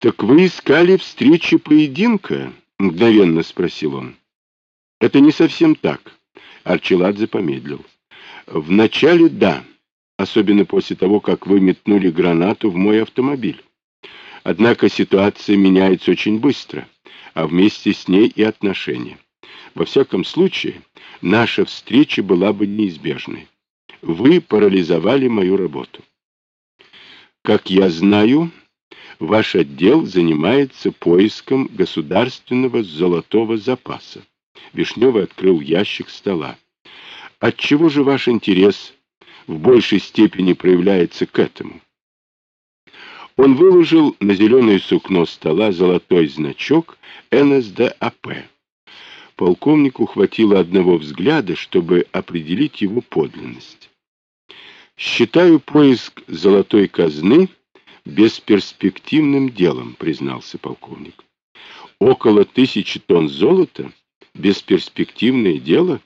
«Так вы искали встречи поединка?» — мгновенно спросил он. «Это не совсем так», — Арчеладзе помедлил. «Вначале да, особенно после того, как вы метнули гранату в мой автомобиль. Однако ситуация меняется очень быстро, а вместе с ней и отношения. Во всяком случае, наша встреча была бы неизбежной. Вы парализовали мою работу. Как я знаю, Ваш отдел занимается поиском государственного золотого запаса. Вишневый открыл ящик стола. Отчего же ваш интерес в большей степени проявляется к этому? Он выложил на зеленое сукно стола золотой значок НСДАП. Полковнику хватило одного взгляда, чтобы определить его подлинность. Считаю поиск золотой казны бесперспективным делом, признался полковник. Около тысячи тонн золота? Бесперспективное дело?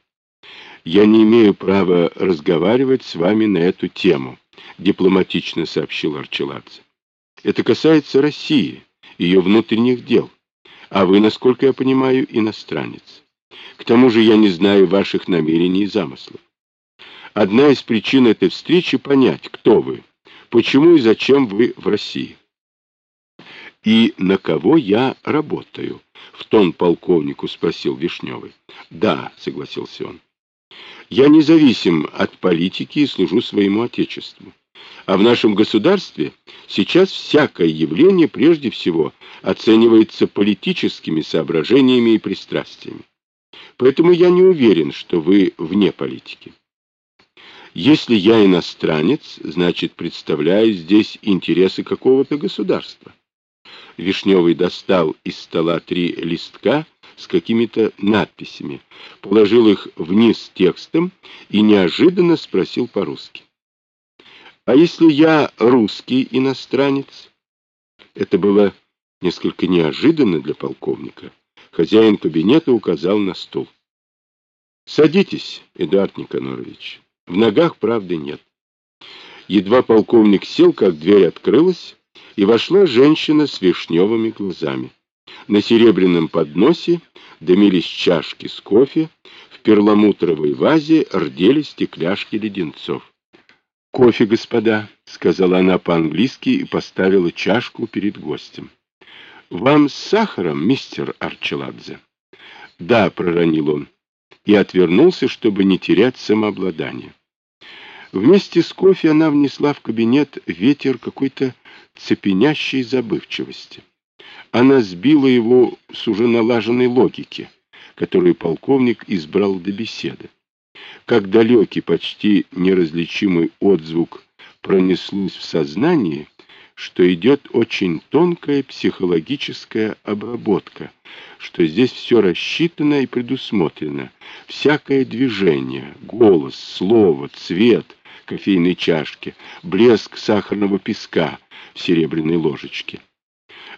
Я не имею права разговаривать с вами на эту тему, дипломатично сообщил Арчеладзе. Это касается России, ее внутренних дел. А вы, насколько я понимаю, иностранец. К тому же я не знаю ваших намерений и замыслов. Одна из причин этой встречи — понять, кто вы почему и зачем вы в России? И на кого я работаю? В тон полковнику спросил Вишневый. Да, согласился он. Я независим от политики и служу своему отечеству. А в нашем государстве сейчас всякое явление прежде всего оценивается политическими соображениями и пристрастиями. Поэтому я не уверен, что вы вне политики. Если я иностранец, значит, представляю здесь интересы какого-то государства. Вишневый достал из стола три листка с какими-то надписями, положил их вниз текстом и неожиданно спросил по-русски. «А если я русский иностранец?» Это было несколько неожиданно для полковника. Хозяин кабинета указал на стул. «Садитесь, Эдуард Никонорович». В ногах, правды, нет. Едва полковник сел, как дверь открылась, и вошла женщина с вишневыми глазами. На серебряном подносе дымились чашки с кофе, в перламутровой вазе рдели стекляшки леденцов. «Кофе, господа», — сказала она по-английски и поставила чашку перед гостем. «Вам с сахаром, мистер Арчеладзе?» «Да», — проронил он и отвернулся, чтобы не терять самообладание. Вместе с кофе она внесла в кабинет ветер какой-то цепенящей забывчивости. Она сбила его с уже налаженной логики, которую полковник избрал для беседы. Как далекий, почти неразличимый отзвук пронеслось в сознании, что идет очень тонкая психологическая обработка, что здесь все рассчитано и предусмотрено, всякое движение, голос, слово, цвет кофейной чашки, блеск сахарного песка в серебряной ложечке.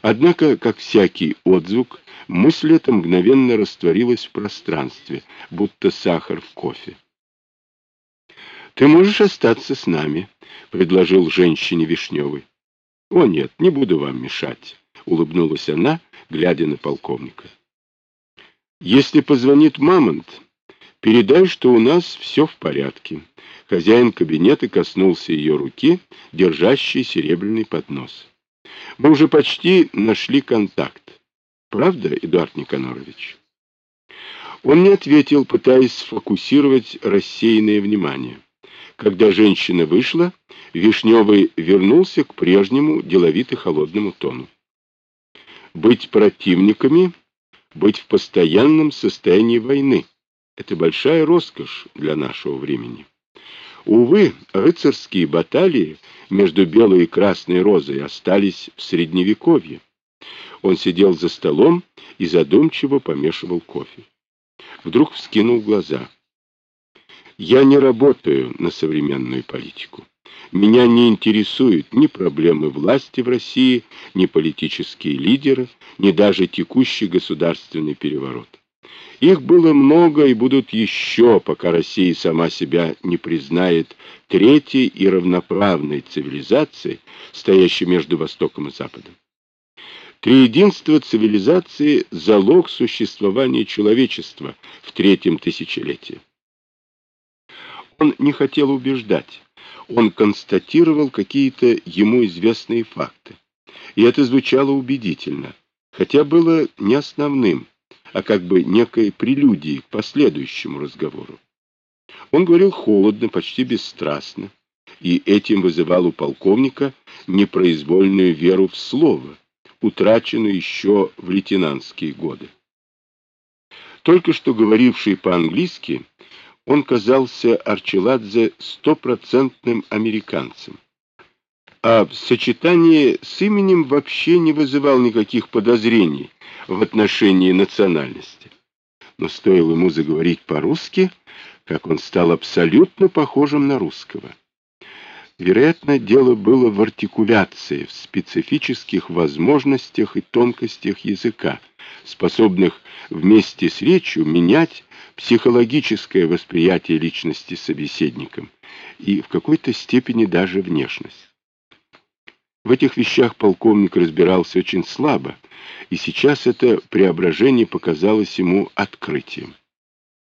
Однако, как всякий отзвук, мысль эта мгновенно растворилась в пространстве, будто сахар в кофе. «Ты можешь остаться с нами», — предложил женщине Вишневой. «О, нет, не буду вам мешать», — улыбнулась она, глядя на полковника. «Если позвонит Мамонт, передай, что у нас все в порядке». Хозяин кабинета коснулся ее руки, держащей серебряный поднос. «Мы уже почти нашли контакт. Правда, Эдуард Никонорович?» Он не ответил, пытаясь сфокусировать рассеянное внимание. Когда женщина вышла, Вишневый вернулся к прежнему деловито-холодному тону. Быть противниками, быть в постоянном состоянии войны — это большая роскошь для нашего времени. Увы, рыцарские баталии между белой и красной розой остались в Средневековье. Он сидел за столом и задумчиво помешивал кофе. Вдруг вскинул глаза. «Я не работаю на современную политику. Меня не интересуют ни проблемы власти в России, ни политические лидеры, ни даже текущий государственный переворот. Их было много и будут еще, пока Россия сама себя не признает третьей и равноправной цивилизацией, стоящей между Востоком и Западом. Триединство цивилизации – залог существования человечества в третьем тысячелетии. Он не хотел убеждать, он констатировал какие-то ему известные факты. И это звучало убедительно, хотя было не основным, а как бы некой прелюдией к последующему разговору. Он говорил холодно, почти бесстрастно, и этим вызывал у полковника непроизвольную веру в слово, утраченную еще в лейтенантские годы. Только что говоривший по-английски, он казался Арчеладзе стопроцентным американцем, а в сочетании с именем вообще не вызывал никаких подозрений в отношении национальности. Но стоило ему заговорить по-русски, как он стал абсолютно похожим на русского. Вероятно, дело было в артикуляции, в специфических возможностях и тонкостях языка, способных вместе с речью менять психологическое восприятие личности собеседником и в какой-то степени даже внешность. В этих вещах полковник разбирался очень слабо, и сейчас это преображение показалось ему открытием.